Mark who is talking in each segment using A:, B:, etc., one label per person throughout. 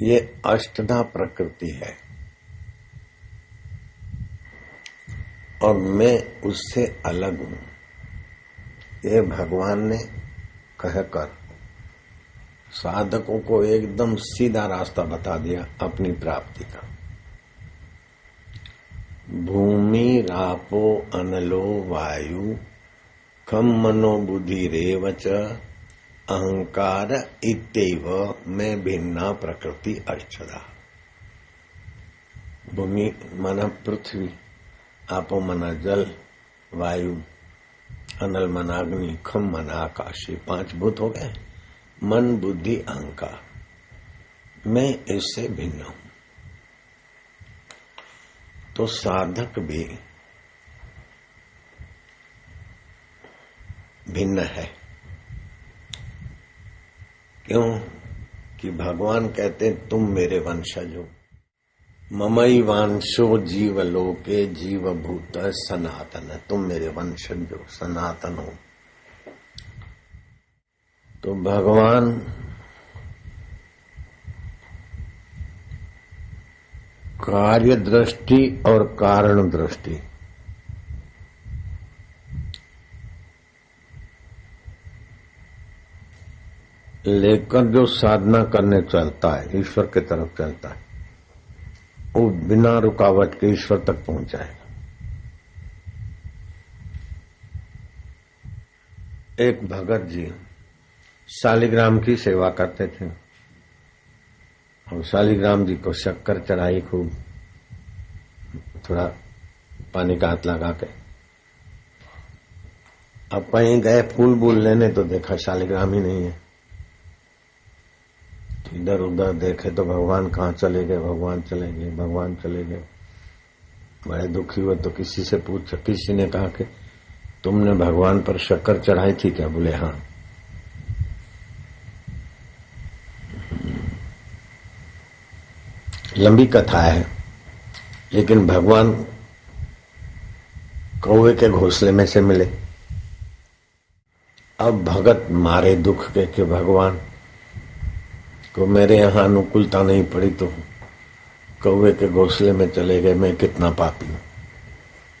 A: ये अष्टधा प्रकृति है। और मैं उससे अलग हूँ। ये भगवान ने कहकर साधकों को एकदम सीधा रास्ता बता दिया अपनी प्राप्ति का। भूमि, रापो, अनलो, वायु खम मनोबुद्धि रेवच अहंकार इतव में भिन्ना प्रकृति अष्टदा भूमि, मन, पृथ्वी, आपो मना, जल, वायु, अनल मन, अग्नि, खम मन, आकाश, ये पाँच भूत हो गए। मन, बुद्धि, अहंकार। मैं इससे भिन्न हूँ। तो साधक भी भिन्न है। क्यों? कि भगवान कहते हैं, तुम मेरे वंशज। हो ममई वांशो जीव लोके जीव भूत सनातन। है तुम मेरे वंशज हो सनातन। हो तो भगवान कार्य दृष्टि और कारण दृष्टि लेकर जो साधना करने चलता है, ईश्वर की तरफ़ चलता है, वो बिना रुकावट के ईश्वर तक पहुँच जाएगा। एक भगत जी शालिग्राम की सेवा करते थे, और शालिग्राम जी को शक्कर चढ़ाई खूब, थोड़ा पानी का हाथ लगा के। अब कहीं गए, फूल बूल लेने तो देखा शालिग्राम ही नहीं है। इधर उधर देखे तो भगवान कहाँ चले गए? भगवान चले गए, भगवान चले गए। बड़े दुखी हुए तो किसी से पूछ, किसी ने कहा कि तुमने भगवान पर शक्कर चढ़ाई थी क्या? बोले हाँ। लंबी कथा है, लेकिन भगवान कौवे के घोंसले में से मिले। अब भगत मारे दुख के कि भगवान को मेरे यहाँ अनुकूलता नहीं पड़ी तो कौवे के घोंसले में चले गए, मैं कितना पापी हूँ।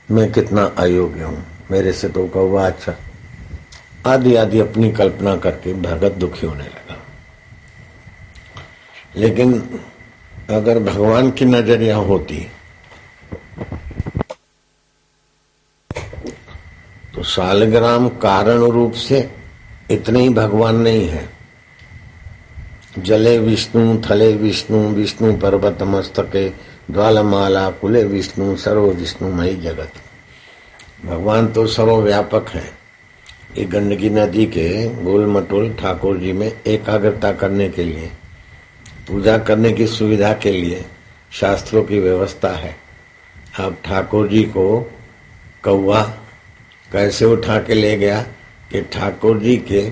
A: मैं कितना अयोग्य हूँ। मेरे से तो कौवा अच्छा। आदि आदि अपनी कल्पना करके भगत दुखी होने लगा। लेकिन अगर भगवान की नज़रिया होती तो सालग्राम कारण रूप से इतने ही भगवान नहीं है। जले विष्णु, थले विष्णु विष्णु पर्वत मस्तके, ज्वालमाला, कुले विष्णु, सर्व विष्णु मई जगत। भगवान तो सर्वव्यापक है। ये गंडकी नदी के गोल मटोल ठाकुर जी में एकाग्रता करने के लिए, पूजा करने की सुविधा के लिए शास्त्रों की व्यवस्था है। अब ठाकुर जी को कौआ कैसे उठा के ले गया कि ठाकुर जी के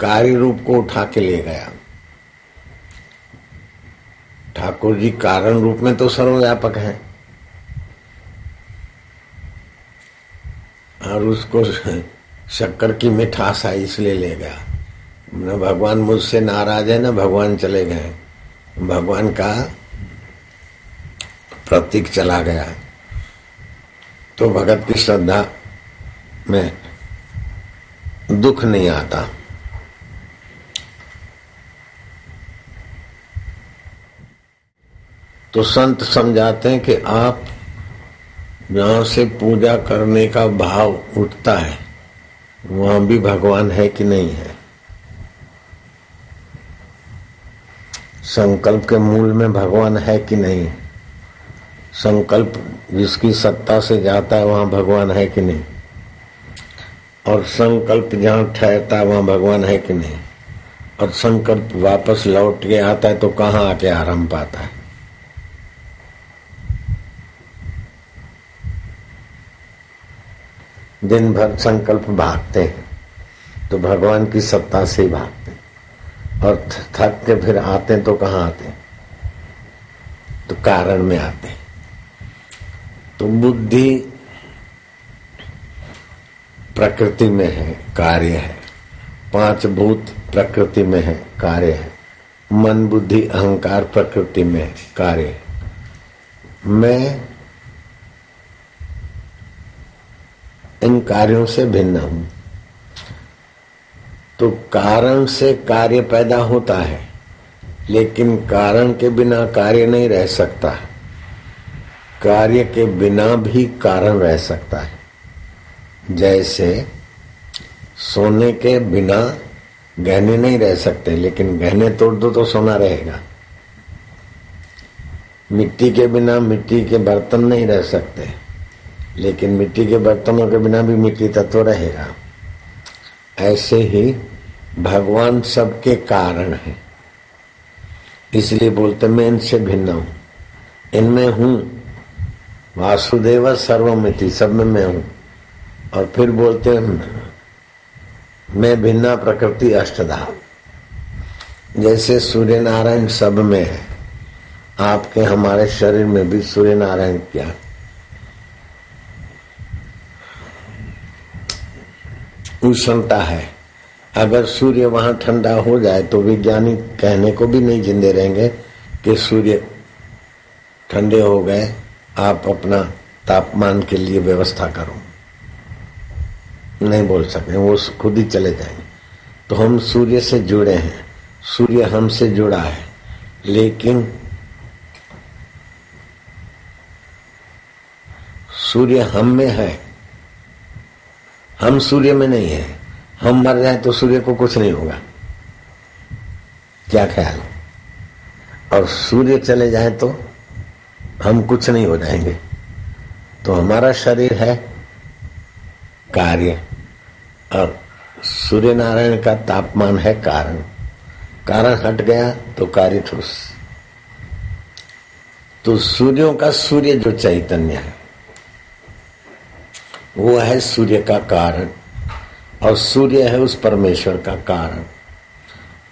A: कार्य रूप को उठा के ले गया? ठाकुर जी कारण रूप में तो सर्वव्यापक है। और उसको शक्कर की मिठास आई इसलिए ले गया। न भगवान मुझसे नाराज़ है, न भगवान चले गए भगवान का प्रतीक चला गया। तो भगत की श्रद्धा में दुख नहीं आता। तो संत समझाते हैं कि आप जहाँ से पूजा करने का भाव उठता है। वहाँ भी भगवान है कि नहीं है? संकल्प के मूल में भगवान है कि नहीं? संकल्प जिसकी सत्ता से जाता है, वहाँ भगवान है कि नहीं? और संकल्प जहाँ ठहरता है, वहाँ भगवान है कि नहीं? और संकल्प वापस लौट के आता है तो कहाँ आके आराम पाता है? दिन भर संकल्प भागते हैं तो भगवान की सत्ता से ही भागते हैं। और थक के फिर आते हैं तो कहाँ आते हैं? तो कारण में आते हैं। तो बुद्धि प्रकृति में है, कार्य है। पाँच भूत प्रकृति में है, कार्य है। मन, बुद्धि, अहंकार प्रकृति में कार्य है। मैं इन कार्यों से भिन्न हूँ। तो कारण से कार्य पैदा होता है, लेकिन कारण के बिना कार्य नहीं रह सकता। कार्य के बिना भी कारण रह सकता है। जैसे सोने के बिना गहने नहीं रह सकते, लेकिन गहने तोड़ दो तो सोना रहेगा। मिट्टी के बिना मिट्टी के बर्तन नहीं रह सकते। लेकिन मिट्टी के बर्तनों के बिना भी मिट्टी तत्व रहेगा। ऐसे ही भगवान सबके कारण है। इसलिए बोलते, मैं इनसे भिन्न हूँ। इनमें हूँ वासुदेव सर्वमिति, सब में मैं हूँ। और फिर बोलते हैं, मैं भिन्ना प्रकृति अष्टधा। जैसे सूर्य नारायण सब में है, आपके हमारे शरीर में भी सूर्य नारायण क्या? उष्णता है। अगर सूर्य वहाँ ठंडा हो जाए तो वैज्ञानिक कहने को भी नहीं जिंदे रहेंगे कि सूर्य ठंडे हो गए, आप अपना तापमान के लिए व्यवस्था करो। नहीं बोल सकते, वो खुद ही चले जाएँगे। तो हम सूर्य से जुड़े हैं। सूर्य हमसे जुड़ा है। लेकिन सूर्य हम में है। हम सूर्य में नहीं है। हम मर जाए तो सूर्य को कुछ नहीं होगा। क्या ख्याल? और सूर्य चले जाए तो हम कुछ नहीं हो जाएँगे। तो हमारा शरीर है कार्य। और सूर्य नारायण का तापमान है कारण। कारण हट गया तो कार्य ठोस। तो सूर्यों का सूर्य जो चैतन्य है। वो है सूर्य का कारण, और सूर्य है उस परमेश्वर का कारण।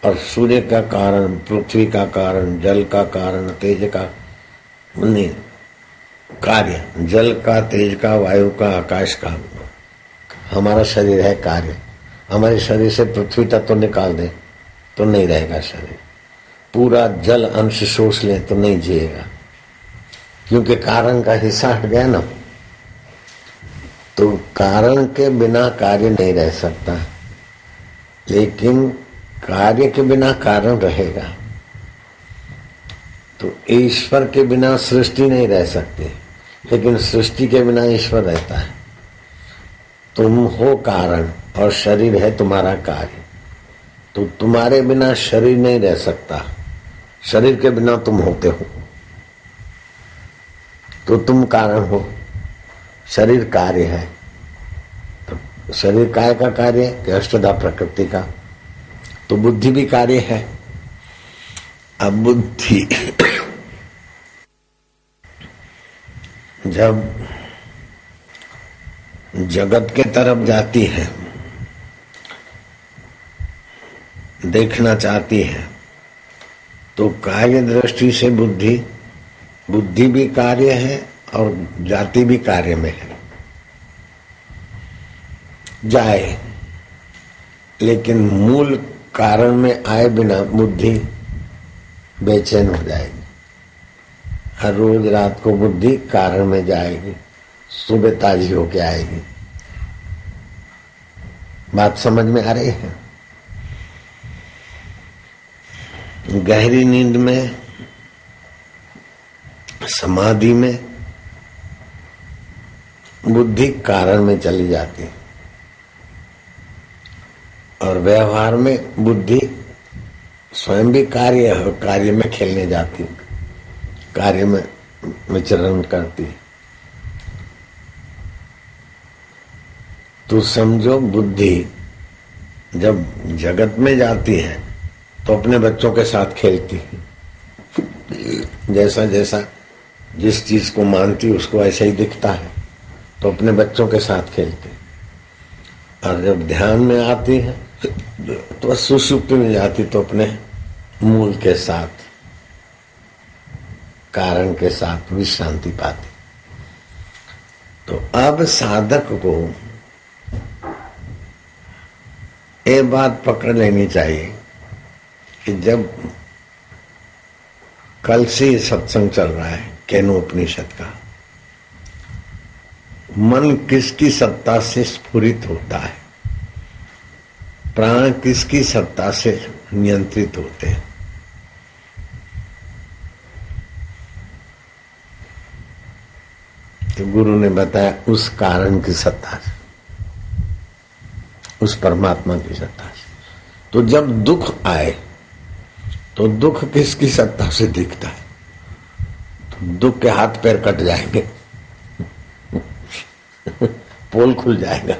A: और सूर्य का कारण, पृथ्वी का कारण, जल का कारण, तेज का नहीं कार्य, जल का, तेज का, वायु का, आकाश का। हमारा शरीर है कार्य। हमारे शरीर से पृथ्वी तत्व तो निकाल दे तो नहीं रहेगा शरीर। पूरा जल अंश शोष ले तो नहीं जिएगा। क्योंकि कारण का हिस्सा हट गया ना। तो कारण के बिना कार्य नहीं रह सकता। लेकिन कार्य के बिना कारण रहेगा। तो ईश्वर के बिना सृष्टि नहीं रह सकती, लेकिन सृष्टि के बिना ईश्वर रहता है। तुम हो कारण और शरीर है तुम्हारा कार्य। तो तुम्हारे बिना शरीर नहीं रह सकता। शरीर के बिना तुम होते हो। तो तुम कारण हो। शरीर कार्य है। तो शरीर काय का कार्य अष्टधा प्रकृति का। तो बुद्धि भी कार्य है। अब बुद्धि जब जगत के तरफ़ जाती है, देखना चाहती है तो कार्य दृष्टि से बुद्धि बुद्धि भी कार्य है और जाति भी कार्य में है। जाए, लेकिन मूल कारण में आए बिना बुद्धि बेचैन हो जाएगी। हर रोज रात को बुद्धि कारण में जाएगी, सुबह ताजी होके आएगी। बात समझ में आ रही है? गहरी नींद में, समाधि में बुद्धि कारण में चली जाती है। और व्यवहार में बुद्धि स्वयं भी कार्य कार्य में खेलने जाती कार्य में विचरण करती तो समझो बुद्धि जब जगत में जाती है तो अपने बच्चों के साथ खेलती है। जैसा जैसा जिस चीज़ को मानती उसको ऐसा ही दिखता है। तो अपने बच्चों के साथ खेलते और जब ध्यान में आती है तो सुसुप्त में जाती तो अपने मूल के साथ, कारण के साथ विश्रांति पाती। तो अब साधक को ये बात पकड़ लेनी चाहिए कि जब कल से सत्संग चल रहा है, कैनो उपनिषद का मन किसकी सत्ता से स्फुरित होता है? प्राण किसकी सत्ता से नियंत्रित होते हैं? तो गुरु ने बताया, उस कारण की सत्ता से, उस परमात्मा की सत्ता से। तो जब दुख आए तो दुख किसकी सत्ता से दिखता है? तो दुख के हाथ पैर कट जाएँगे। पोल खुल जाएगा।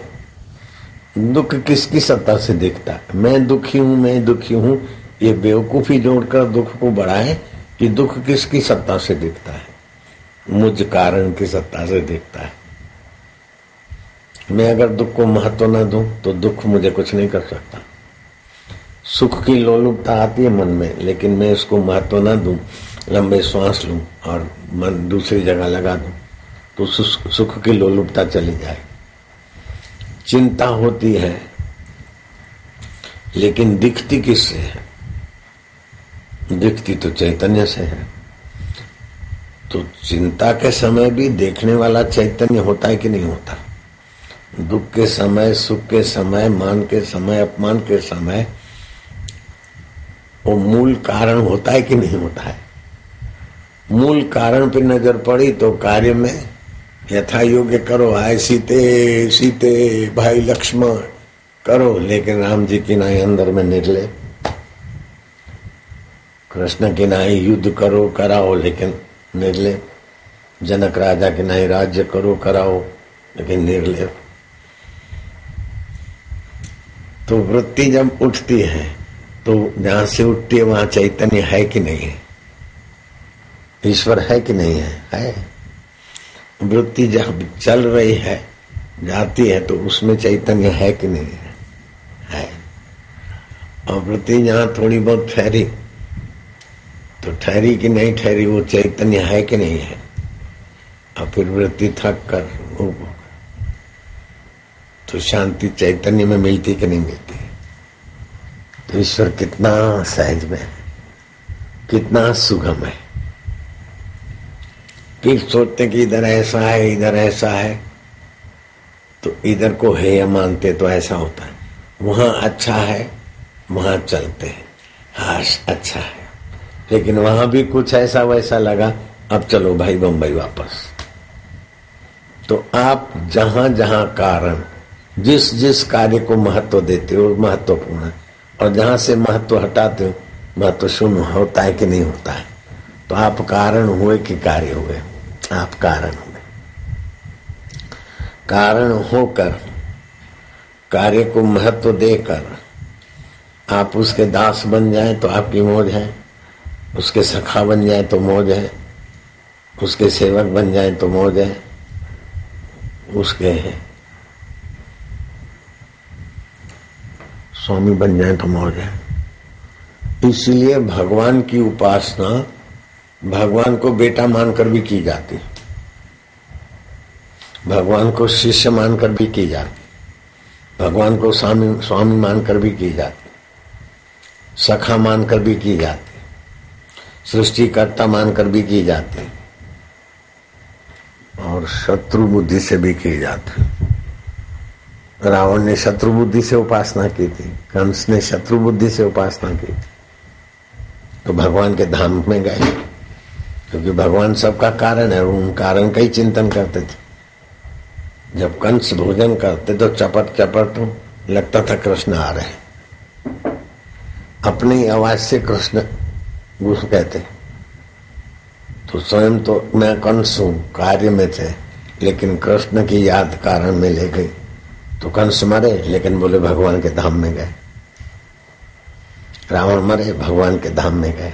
A: दुख किसकी सत्ता से देखता? है मैं दुखी हूँ, मैं दुखी हूँ। ये बेवकूफ़ी जोड़कर दुख को बढ़ाए कि दुख किसकी सत्ता से दिखता है। मुझ कारण की सत्ता से देखता है। मैं अगर दुख को महत्व न दूँ तो दुख मुझे कुछ नहीं कर सकता। सुख की लोलुपता आती है मन में, लेकिन मैं उसको महत्व न दूँ, लंबे श्वास लूँ और मन दूसरी जगह लगा दूँ। तो सुख की लोलुपता चली जाए। चिंता होती है, लेकिन दिखती किससे है? दिखती तो चैतन्य से है। तो चिंता के समय भी देखने वाला चैतन्य होता है कि नहीं होता? दुख के समय, सुख के समय, मान के समय, अपमान के समय, वो मूल कारण होता है कि नहीं होता है? मूल कारण पे नज़र पड़ी तो कार्य में यथा योग्य करो आय सीते सीते, भाई लक्ष्मण, करो। लेकिन राम जी की नाई अंदर में निर्ले कृष्ण की नाई युद्ध करो, कराओ, लेकिन निर्ले जनक राजा की नाई राज्य करो, कराओ, लेकिन निर्ले तो वृत्ति जब उठती है तो जहाँ से उठती है, वहाँ चैतन्य है कि नहीं है? ईश्वर है कि नहीं है? है। वृत्ति जब चल रही है, जाती है तो उसमें चैतन्य है कि नहीं? है। है और वृत्ति जहाँ थोड़ी बहुत ठहरी तो ठहरी कि नहीं ठहरी, वो चैतन्य है कि नहीं है? और फिर वृत्ति थक कर तो शांति चैतन्य में मिलती कि नहीं मिलती? तो ईश्वर कितना सहज में कितना सुगम है। फिर सोचते कि इधर ऐसा है, इधर ऐसा है। तो इधर को है या मानते तो ऐसा होता है। वहाँ अच्छा है, वहाँ चलते हैं। हाश अच्छा है। लेकिन वहाँ भी कुछ ऐसा वैसा लगा, अब चलो भाई बम्बई वापस। तो आप जहाँ जहाँ कारण, जिस जिस कार्य को महत्व देते हो, महत्वपूर्ण है। और जहाँ से महत्व हटाते हो, महत्व शून्य होता है कि नहीं होता है। तो आप कारण हुए कि कार्य हुए आप कारण हुए कारण होकर, कार्य को महत्व देकर, आप उसके दास बन जाए तो आपकी मौज है, उसके सखा बन जाए तो मौज है, उसके सेवक बन जाए तो मौज है, उसके है स्वामी बन जाए तो मौज है। इसलिए भगवान की उपासना भगवान को बेटा मानकर भी की जाती भगवान को शिष्य मानकर भी की जाती भगवान को स्वामी स्वामी मानकर भी की जाती सखा मानकर भी की जाती सृष्टिकर्ता मानकर भी की जाती और शत्रु बुद्धि से भी की जाती रावण ने शत्रु बुद्धि से उपासना की थी। कंस ने शत्रु बुद्धि से उपासना की थी। तो भगवान के धाम में गए। क्योंकि भगवान सबका कारण है, उन कारण का ही चिंतन करते थे। जब कंस भोजन करते तो चपट चपट लगता था कृष्ण आ रहे अपनी आवाज़ से कृष्ण घुस कहते तो स्वयं तो मैं कंस हूँ, कार्य में थे, लेकिन कृष्ण की याद कारण में ले गई। तो कंस मरे, लेकिन बोले, भगवान के धाम में गए। रावण मरे, भगवान के धाम में गए।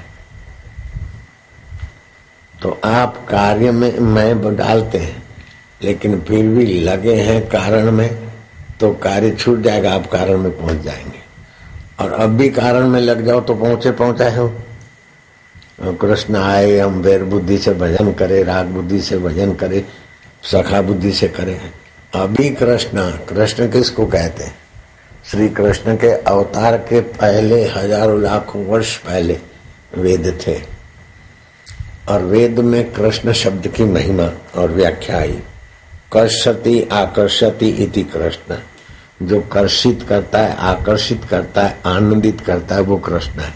A: तो आप कार्य में मैं डालते हैं, लेकिन फिर भी लगे हैं कारण में तो कार्य छूट जाएगा, आप कारण में पहुँच जाएँगे। और अब भी कारण में लग जाओ तो पहुँचे पहुँचाए हो कृष्ण आए, हम वेर बुद्धि से भजन करे, राग बुद्धि से भजन करे, सखा बुद्धि से करे। अभी कृष्ण कृष्ण किसको कहते हैं? श्री कृष्ण के अवतार के पहले हज़ारों लाखों वर्ष पहले वेद थे। और वेद में कृष्ण शब्द की महिमा और व्याख्या आई। कर्षति आकर्षति इति कृष्ण। जो कर्षित करता है, आकर्षित करता है, आनंदित करता है, वो कृष्ण है।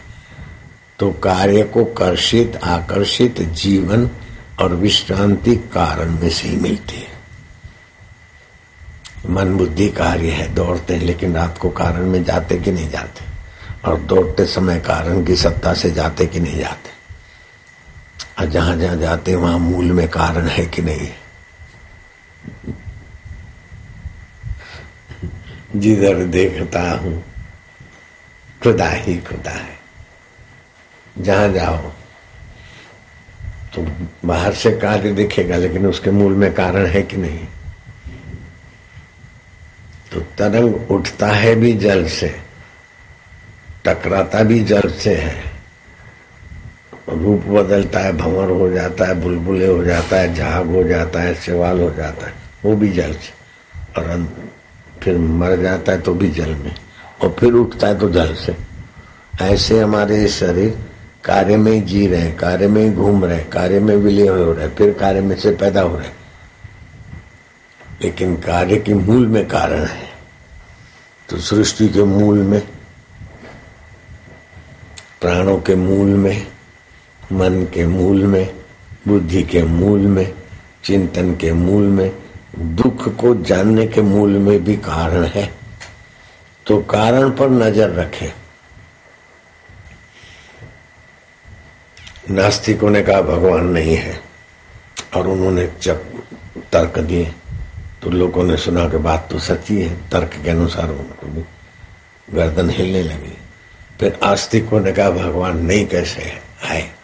A: तो कार्य को कर्षित, आकर्षित, जीवन और विश्रांति कारण में से ही मिलती है। मन बुद्धि कार्य है, दौड़ते हैं, लेकिन रात को कारण में जाते कि नहीं जाते? और दौड़ते समय कारण की सत्ता से जाते कि नहीं जाते? और जहाँ जहाँ जाते वहाँ मूल में कारण है कि नहीं। जिधर देखता हूँ, खुदा ही खुदा है। जहाँ जाओ तो बाहर से कार्य दिखेगा, लेकिन उसके मूल में कारण है कि नहीं। तो तरंग उठता है भी जल से, टकराता भी जल से है। रूप बदलता है, भंवर हो जाता है, बुलबुले हो जाता है झाग हो जाता है सेवाल हो जाता है, वो भी जल से। और फिर मर जाता है तो भी जल में, और फिर उठता है तो जल से। ऐसे हमारे शरीर कार्य में ही जी रहे कार्य में ही घूम रहे कार्य में विलय हो रहे फिर कार्य में से पैदा हो रहे लेकिन कार्य के मूल में कारण है। तो सृष्टि के मूल में, प्राणों के मूल में मन के मूल में, बुद्धि के मूल में, चिंतन के मूल में, दुख को जानने के मूल में भी कारण है। तो कारण पर नज़र रखें। नास्तिकों ने कहा, भगवान नहीं है। और उन्होंने जब तर्क दिए तो लोगों ने सुना कि बात तो सच्ची है। तर्क के अनुसार उनको भी गर्दन हिलने लगी। फिर आस्तिकों ने कहा, भगवान नहीं कैसे है? आए।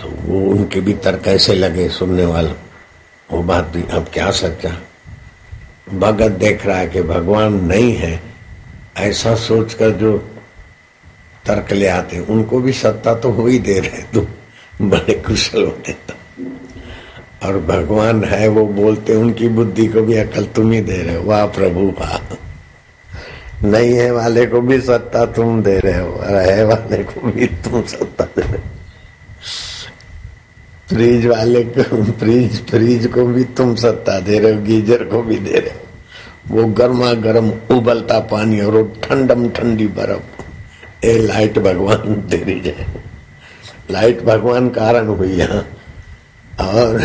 A: तो वो उनके भी तर्क कैसे लगे सुनने वालों? वो बात भी अब क्या सच्चा? भगत देख रहा है कि भगवान नहीं है, ऐसा सोचकर जो तर्क ले आते, उनको भी सत्ता तो हो ही दे रहे तुम बड़े कुशल होते और भगवान है, वो बोलते, उनकी बुद्धि को भी अकल तुम ही दे रहे हो। वाह प्रभु, वाह। नहीं है वाले को भी सत्ता तुम दे रहे हो, और है वाले को भी तुम सत्ता दे रहे हो। फ्रिज वाले को, फ्रिज फ्रिज को भी तुम सत्ता दे रहे हो, गीजर को भी दे रहे हो। वो गर्मा गर्म उबलता पानी और ठंडम ठंडी बर्फ़। ए, लाइट भगवान, तेरी जाए लाइट भगवान कारण हुई यहाँ। और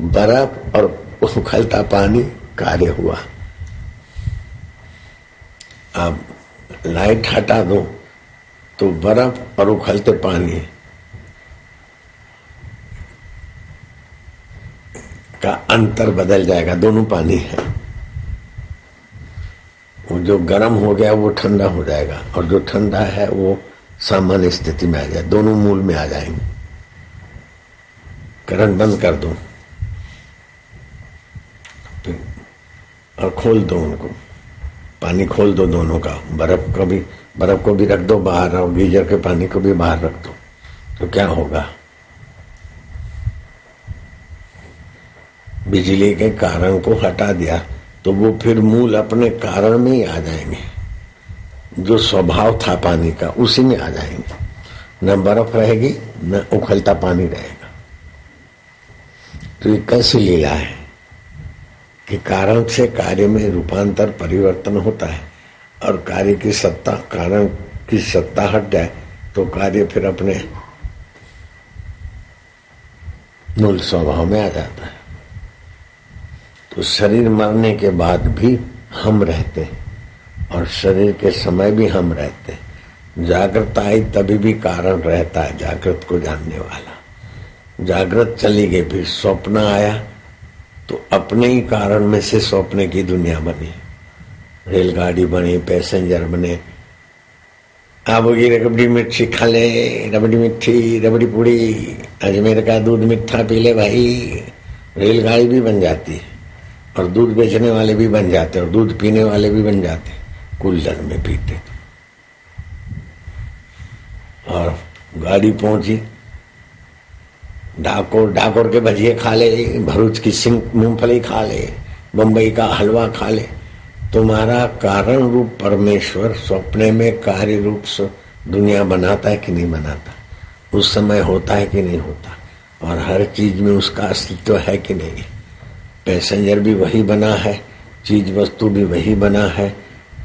A: बर्फ़ और उखलता पानी कार्य हुआ। अब लाइट हटा दो तो बर्फ़ और उखलते पानी का अंतर बदल जाएगा, दोनों पानी है। वो जो गर्म हो गया, वो ठंडा हो जाएगा, और जो ठंडा है, वो सामान्य स्थिति में आ जाए, दोनों मूल में आ जाएँगे। करंट बंद कर दो और खोल दो उनको। पानी खोल दो दोनों का, बर्फ़ को भी, बर्फ़ को भी रख दो बाहर, और गीजर के पानी को भी बाहर रख दो। तो क्या होगा? बिजली के कारण को हटा दिया तो वो फिर मूल अपने कारण में ही आ जाएँगे। जो स्वभाव था पानी का, उसी में आ जाएँगे। न बर्फ़ रहेगी, न उखलता पानी रहेगा। तो ये कैसी लीला है कि कारण से कार्य में रूपांतर, परिवर्तन होता है, और कार्य की सत्ता, कारण की सत्ता हट जाए तो कार्य फिर अपने मूल स्वभाव में आ जाता है। तो शरीर मरने के बाद भी हम रहते हैं और शरीर के समय भी हम रहते हैं। जागृत आई तभी भी कारण रहता है, जागृत को जानने वाला। जागृत चली गई, फिर स्वप्न आया तो अपने ही कारण में से स्वप्न की दुनिया बनी। रेलगाड़ी बनी, पैसेंजर बने। आप होगी रबड़ी मिर्ची खा ले, रबड़ी मिठी रबड़ी पूड़ी। अजमेर का दूध मिठा पी ले भाई। रेलगाड़ी भी बन जाती है। और दूध बेचने वाले भी बन जाते और दूध पीने वाले भी बन जाते कुल्लर में पीते और गाड़ी पहुँची। डाकोर डाकोर के भजिए खा ले, भरूच की सिंह मूंगफली खा ले बम्बई का हलवा खा ले। तुम्हारा कारण रूप परमेश्वर सपने में कार्य रूप से दुनिया बनाता है कि नहीं बनाता? उस समय होता है कि नहीं होता? और हर चीज़ में उसका अस्तित्व है कि नहीं? पैसेंजर भी वही बना है चीज़ वस्तु भी वही बना है,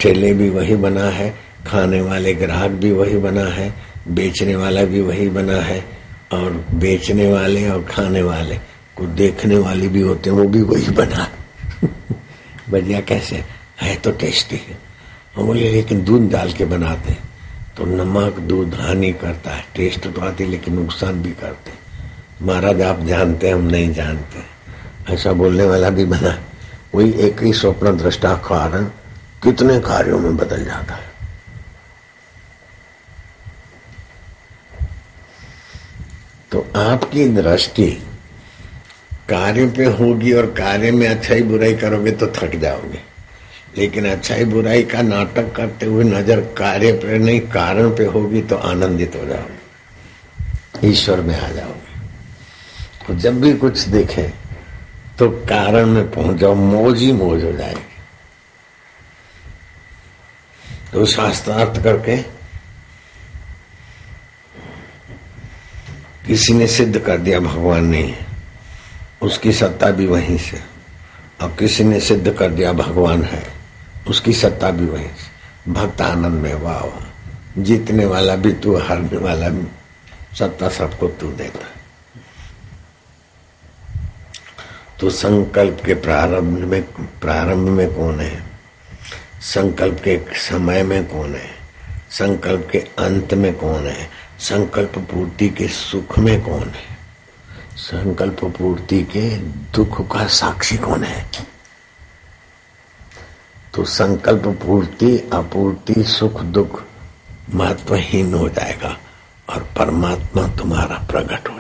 A: ठेले भी वही बना है, खाने वाले ग्राहक भी वही बना है, बेचने वाला भी वही बना है, और बेचने वाले और खाने वाले को देखने वाले भी होते हैं, वो भी वही बना। है बढ़िया कैसे? है तो टेस्टी है। हम बोले, लेकिन दूध डाल के बनाते हैं। तो नमक दूध हानि करता है, टेस्ट तो आती लेकिन नुकसान भी करते महाराज, आप जानते हैं, हम नहीं जानते ऐसा बोलने वाला भी बना। वही एक ही स्वप्न, दृष्टा, कारण, कितने कार्यों में बदल जाता है। तो आपकी दृष्टि, कार्य पे होगी और कार्य में अच्छाई बुराई करोगे तो थक जाओगे। लेकिन अच्छाई बुराई का नाटक करते हुए नज़र कार्य पे नहीं, कारण पे होगी तो आनंदित हो जाओगे। ईश्वर में आ जाओगे। तो जब भी कुछ देखे तो कारण में पहुँच जाओ, मौज ही मौज हो जाएगी। तो शास्त्रार्थ करके किसी ने सिद्ध कर दिया, भगवान है उसकी सत्ता भी वहीं से। और किसी ने सिद्ध कर दिया, भगवान है, उसकी सत्ता भी वहीं से। भक्त आनंद में वाह। जीतने वाला भी तू, हारने वाला भी, सत्ता सबको तू देता। तो संकल्प के प्रारंभ में प्रारंभ में कौन है? संकल्प के समय में कौन है? संकल्प के अंत में कौन है? संकल्प पूर्ति के सुख में कौन है? संकल्प पूर्ति के दुख का साक्षी कौन है? तो संकल्प पूर्ति, अपूर्ति, सुख, दुख महत्वहीन हो जाएगा और परमात्मा तुम्हारा प्रकट हो